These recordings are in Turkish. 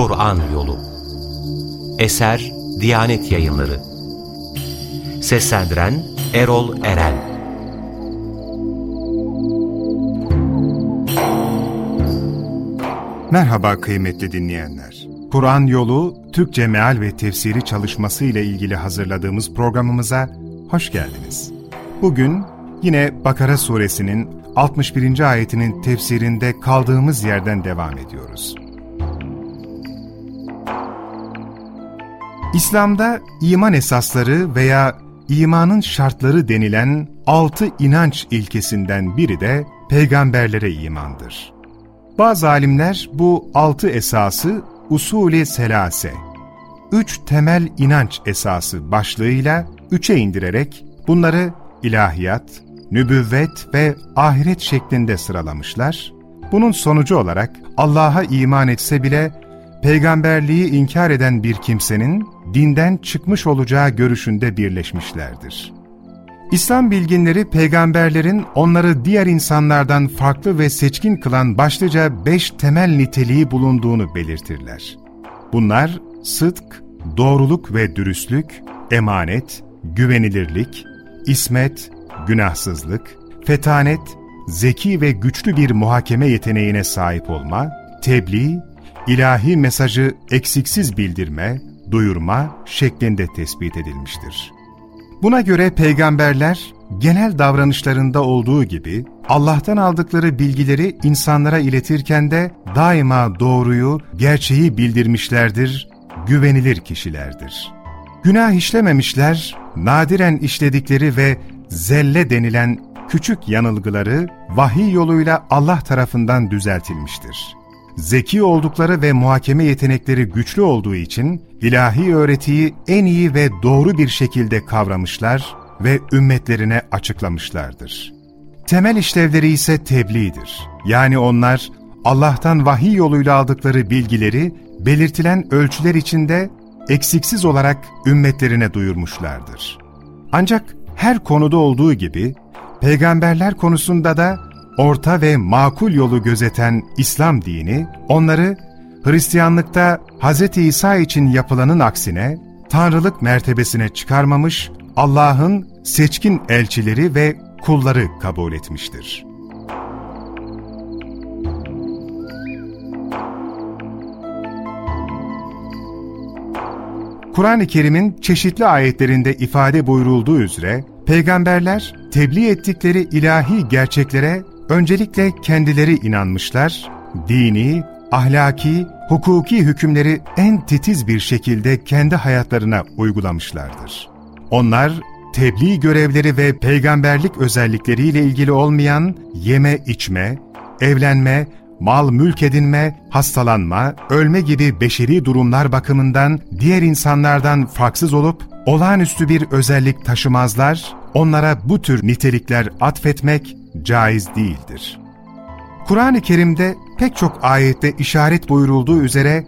Kur'an Yolu Eser Diyanet Yayınları Seslendiren Erol Eren Merhaba kıymetli dinleyenler. Kur'an Yolu Türkçe Meal ve Tefsiri çalışması ile ilgili hazırladığımız programımıza hoş geldiniz. Bugün yine Bakara suresinin 61. ayetinin tefsirinde kaldığımız yerden devam ediyoruz. İslam'da iman esasları veya imanın şartları denilen altı inanç ilkesinden biri de peygamberlere imandır. Bazı alimler bu altı esası usulü selase, üç temel inanç esası başlığıyla üçe indirerek bunları ilahiyat, nübüvvet ve ahiret şeklinde sıralamışlar. Bunun sonucu olarak Allah'a iman etse bile peygamberliği inkar eden bir kimsenin dinden çıkmış olacağı görüşünde birleşmişlerdir. İslam bilginleri peygamberlerin onları diğer insanlardan farklı ve seçkin kılan başlıca beş temel niteliği bulunduğunu belirtirler. Bunlar sıdk, doğruluk ve dürüstlük, emanet, güvenilirlik, ismet, günahsızlık, fetanet, zeki ve güçlü bir muhakeme yeteneğine sahip olma, tebliğ, ilahi mesajı eksiksiz bildirme, duyurma şeklinde tespit edilmiştir. Buna göre peygamberler genel davranışlarında olduğu gibi Allah'tan aldıkları bilgileri insanlara iletirken de daima doğruyu, gerçeği bildirmişlerdir, güvenilir kişilerdir. Günah işlememişler, nadiren işledikleri ve zelle denilen küçük yanılgıları vahiy yoluyla Allah tarafından düzeltilmiştir. Zeki oldukları ve muhakeme yetenekleri güçlü olduğu için ilahi öğretiyi en iyi ve doğru bir şekilde kavramışlar ve ümmetlerine açıklamışlardır. Temel işlevleri ise tebliğdir. Yani onlar Allah'tan vahiy yoluyla aldıkları bilgileri belirtilen ölçüler içinde eksiksiz olarak ümmetlerine duyurmuşlardır. Ancak her konuda olduğu gibi peygamberler konusunda da orta ve makul yolu gözeten İslam dini, onları Hristiyanlıkta Hz. İsa için yapılanın aksine Tanrılık mertebesine çıkarmamış, Allah'ın seçkin elçileri ve kulları kabul etmiştir. Kur'an-ı Kerim'in çeşitli ayetlerinde ifade buyurulduğu üzere, peygamberler tebliğ ettikleri ilahi gerçeklere öncelikle kendileri inanmışlar, dini, ahlaki, hukuki hükümleri en titiz bir şekilde kendi hayatlarına uygulamışlardır. Onlar, tebliğ görevleri ve peygamberlik özellikleriyle ilgili olmayan yeme içme, evlenme, mal mülk edinme, hastalanma, ölme gibi beşeri durumlar bakımından diğer insanlardan farksız olup olağanüstü bir özellik taşımazlar, onlara bu tür nitelikler atfetmek caiz değildir. Kur'an-ı Kerim'de pek çok ayette işaret buyurulduğu üzere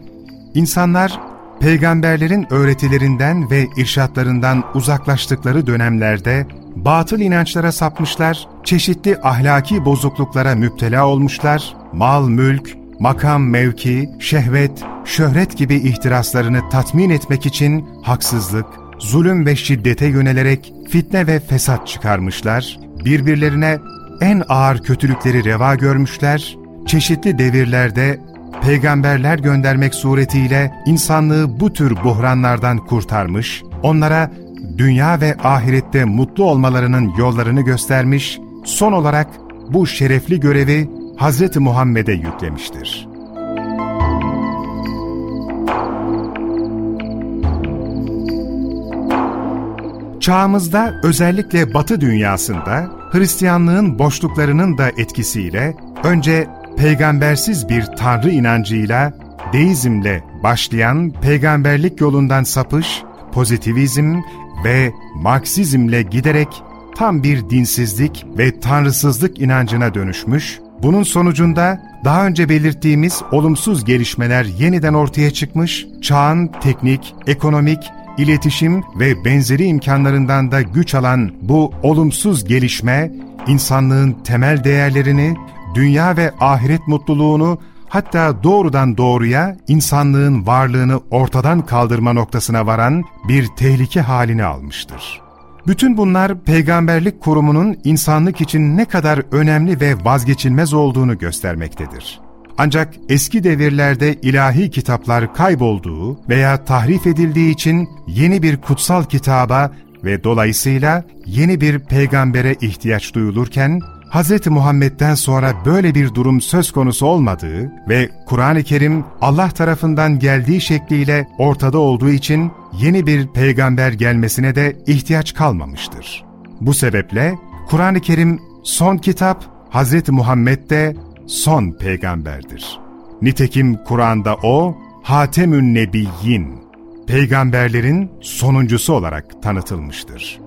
insanlar peygamberlerin öğretilerinden ve irşatlarından uzaklaştıkları dönemlerde batıl inançlara sapmışlar, çeşitli ahlaki bozukluklara müptela olmuşlar, mal, mülk, makam, mevki, şehvet, şöhret gibi ihtiraslarını tatmin etmek için haksızlık, zulüm ve şiddete yönelerek fitne ve fesat çıkarmışlar, birbirlerine en ağır kötülükleri reva görmüşler, çeşitli devirlerde peygamberler göndermek suretiyle insanlığı bu tür buhranlardan kurtarmış, onlara dünya ve ahirette mutlu olmalarının yollarını göstermiş, son olarak bu şerefli görevi Hz. Muhammed'e yüklemiştir. Çağımızda özellikle Batı dünyasında Hristiyanlığın boşluklarının da etkisiyle önce peygambersiz bir tanrı inancıyla, deizmle başlayan peygamberlik yolundan sapış, pozitivizm ve Marksizmle giderek tam bir dinsizlik ve tanrısızlık inancına dönüşmüş, bunun sonucunda daha önce belirttiğimiz olumsuz gelişmeler yeniden ortaya çıkmış, çağın teknik, ekonomik, iletişim ve benzeri imkanlarından da güç alan bu olumsuz gelişme, insanlığın temel değerlerini, dünya ve ahiret mutluluğunu hatta doğrudan doğruya insanlığın varlığını ortadan kaldırma noktasına varan bir tehlike halini almıştır. Bütün bunlar peygamberlik kurumunun insanlık için ne kadar önemli ve vazgeçilmez olduğunu göstermektedir. Ancak eski devirlerde ilahi kitaplar kaybolduğu veya tahrif edildiği için yeni bir kutsal kitaba ve dolayısıyla yeni bir peygambere ihtiyaç duyulurken, Hz. Muhammed'den sonra böyle bir durum söz konusu olmadığı ve Kur'an-ı Kerim Allah tarafından geldiği şekliyle ortada olduğu için yeni bir peygamber gelmesine de ihtiyaç kalmamıştır. Bu sebeple Kur'an-ı Kerim son kitap, Hz. Muhammed de son peygamberdir. Nitekim Kur'an'da o, Hatemün Nebiyyin, peygamberlerin sonuncusu olarak tanıtılmıştır.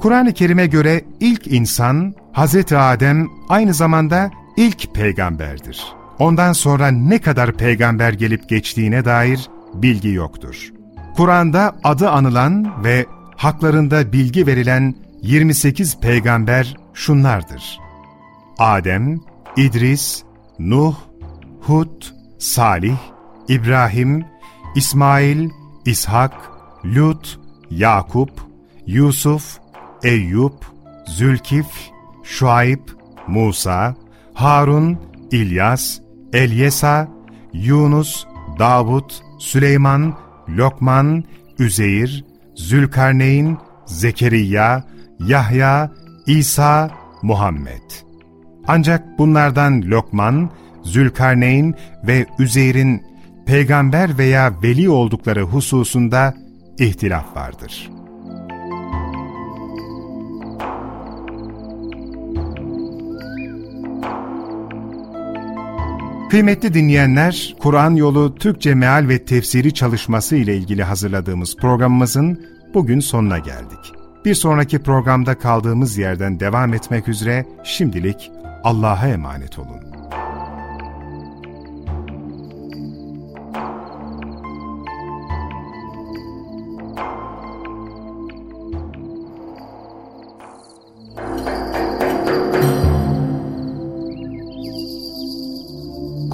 Kur'an-ı Kerim'e göre ilk insan, Hz. Adem aynı zamanda ilk peygamberdir. Ondan sonra ne kadar peygamber gelip geçtiğine dair bilgi yoktur. Kur'an'da adı anılan ve haklarında bilgi verilen 28 peygamber şunlardır. Adem, İdris, Nuh, Hud, Salih, İbrahim, İsmail, İshak, Lut, Yakup, Yusuf, Eyüp, Zülkif, Şuayb, Musa, Harun, İlyas, Elyesa, Yunus, Davud, Süleyman, Lokman, Üzeyir, Zülkarneyn, Zekeriya, Yahya, İsa, Muhammed. Ancak bunlardan Lokman, Zülkarneyn ve Üzeyr'in peygamber veya veli oldukları hususunda ihtilaf vardır.'' Kıymetli dinleyenler, Kur'an yolu Türkçe meal ve tefsiri çalışması ile ilgili hazırladığımız programımızın bugün sonuna geldik. Bir sonraki programda kaldığımız yerden devam etmek üzere şimdilik Allah'a emanet olun.